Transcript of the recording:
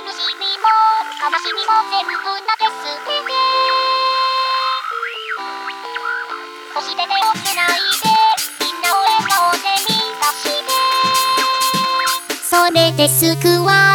苦しみも悲しみも全部なくすててそして手をつけないでみんなを笑顔で満たしてそれで救わ